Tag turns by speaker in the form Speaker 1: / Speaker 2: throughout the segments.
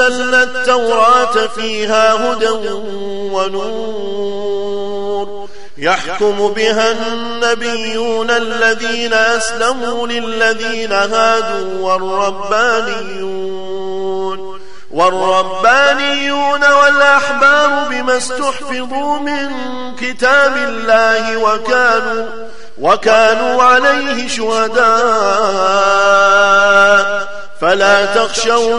Speaker 1: أنزلنا التوراة فيها هدى ونور. يحكم بها النبيون الذين أسلموا للذين هادوا والربانيون. والربانيون والأحبار بما استحفظوا من كتاب الله وكانوا وكانوا عليه شهداء. فلا تخشوا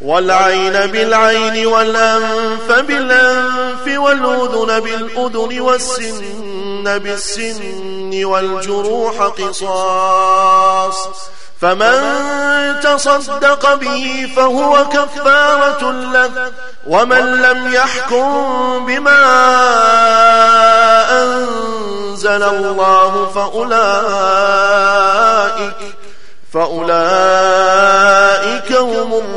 Speaker 1: والعين بالعين والأنف بالأنف والأذن بالأذن والسن بالسن والجروح قصاص فمن تصدق به فهو كفارة له ومن لم يحكم بما أنزل الله فأولئك فأولئك هم